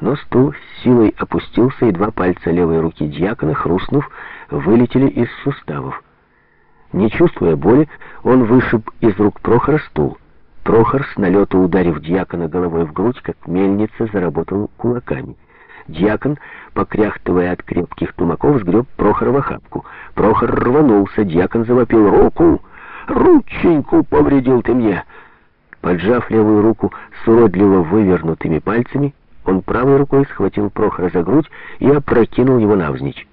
Но стул с силой опустился, и два пальца левой руки дьякона, хрустнув, вылетели из суставов. Не чувствуя боли, он вышиб из рук Прохора стул. Прохор, с налету ударив дьякона головой в грудь, как мельница, заработал кулаками. Дьякон, покряхтывая от крепких тумаков, сгреб Прохора в охапку. Прохор рванулся, дьякон завопил «Руку! Рученьку повредил ты мне!» Поджав левую руку с уродливо вывернутыми пальцами, он правой рукой схватил Прохора за грудь и опрокинул его навзничь.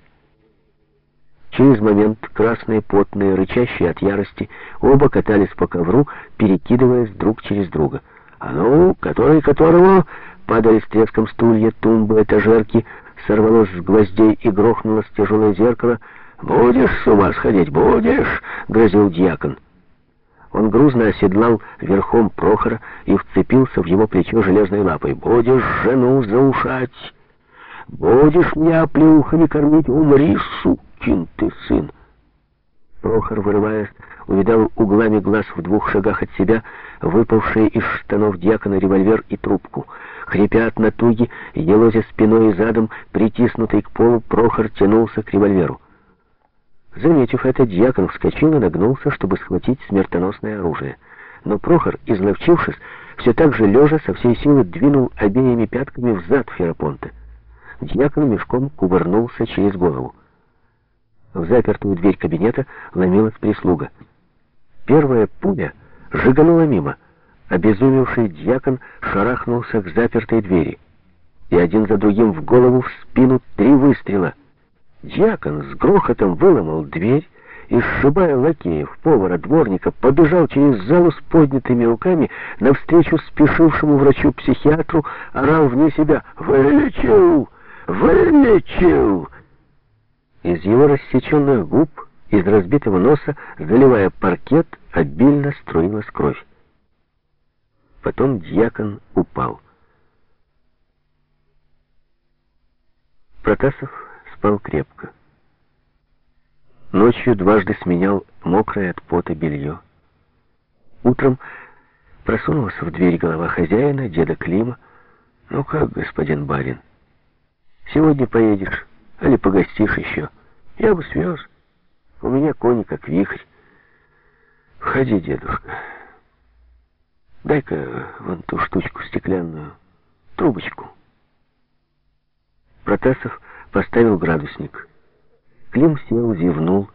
Через момент красные, потные, рычащие от ярости, оба катались по ковру, перекидываясь друг через друга. «А ну, который которого?» Падали с треском стулья, тумбы, этажерки, сорвалось с гвоздей и грохнулось тяжелое зеркало. «Будешь с ума сходить, будешь!» — грозил дьякон. Он грузно оседлал верхом Прохора и вцепился в его плечо железной лапой. «Будешь жену заушать! Будешь меня плюхами кормить! Умри, сукин ты сын!» Прохор, вырываясь, увидал углами глаз в двух шагах от себя выпавшие из штанов дьякона револьвер и трубку. Хрипя от натуги, елозя спиной и задом, притиснутый к полу, Прохор тянулся к револьверу. Заметив это, дьякон вскочил и нагнулся, чтобы схватить смертоносное оружие. Но Прохор, изловчившись, все так же лежа со всей силы двинул обеими пятками в зад Ферапонта. Дьякон мешком кувырнулся через голову. В запертую дверь кабинета ломилась прислуга. Первая пуля жиганула мимо. Обезумевший дьякон шарахнулся к запертой двери. И один за другим в голову в спину три выстрела — Дьякон с грохотом выломал дверь и, сшибая лакеев, повара, дворника, побежал через залу с поднятыми руками навстречу спешившему врачу-психиатру, орал вне себя «Вылечил! Вылечил!» Из его рассеченных губ, из разбитого носа, заливая паркет, обильно струилась кровь. Потом дьякон упал. Протасов спал крепко. Ночью дважды сменял мокрое от пота белье. Утром просунулась в дверь голова хозяина, деда Клима. «Ну как, господин барин, сегодня поедешь, али погостишь еще? Я бы свез. У меня кони как вихрь. Входи, дедушка. Дай-ка вон ту штучку стеклянную, трубочку». Протасов поставил градусник. Клим сел, зевнул,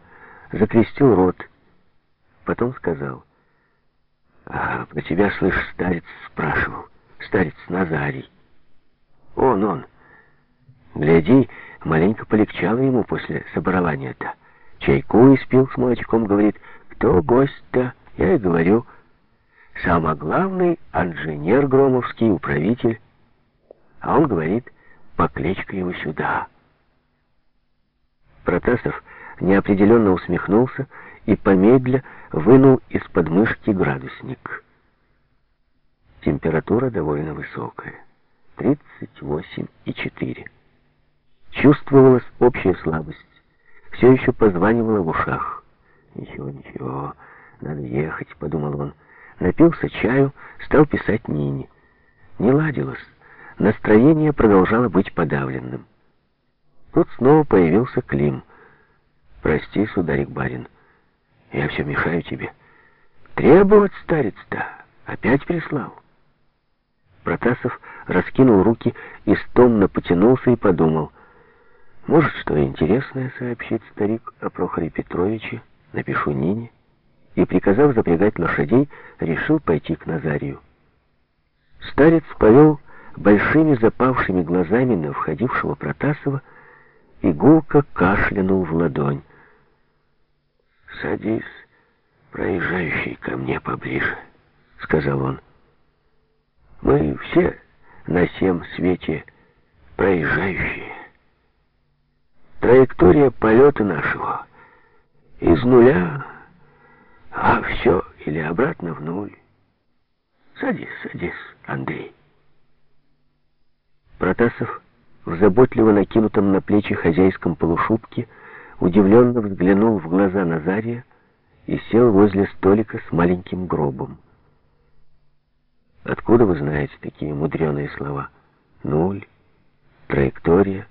закрестил рот. Потом сказал, «А, про тебя, слышь, старец спрашивал. Старец Назарий. Он, он. Гляди, маленько полегчало ему после соборования-то. Чайку испил с молочком, говорит, кто гость-то? Я и говорю, самый главный инженер Громовский, управитель. А он говорит, покличка его сюда». Протасов неопределенно усмехнулся и, помедля, вынул из подмышки градусник. Температура довольно высокая. 38,4. Чувствовалась общая слабость. Все еще позванивало в ушах. «Ничего, ничего, надо ехать», — подумал он. Напился чаю, стал писать Нине. Не ладилось. Настроение продолжало быть подавленным. Тут снова появился Клим. «Прости, сударик барин, я все мешаю тебе. Требовать старец-то опять прислал». Протасов раскинул руки и стомно потянулся и подумал. «Может, что интересное сообщит старик о Прохоре Петровиче, напишу Нине». И, приказав запрягать лошадей, решил пойти к Назарию. Старец повел большими запавшими глазами на входившего Протасова, и гулко кашлянул в ладонь. «Садись, проезжающий ко мне поближе», — сказал он. «Мы все на всем свете проезжающие. Траектория полета нашего из нуля, а все или обратно в нуль. Садись, садись, Андрей». Протасов в заботливо накинутом на плечи хозяйском полушубке, удивленно взглянул в глаза Назария и сел возле столика с маленьким гробом. «Откуда вы знаете такие мудреные слова? Нуль, траектория,